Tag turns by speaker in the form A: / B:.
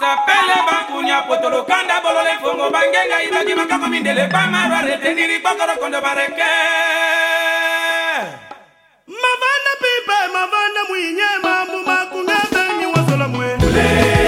A: sapele bakunya potolo kanda bolole fongo bangenga ibaki makako mindele bamarwa reteniri bokoro kondo bareke mavanda pipe mavanda mwinye mambu makunga bengi wasola mwe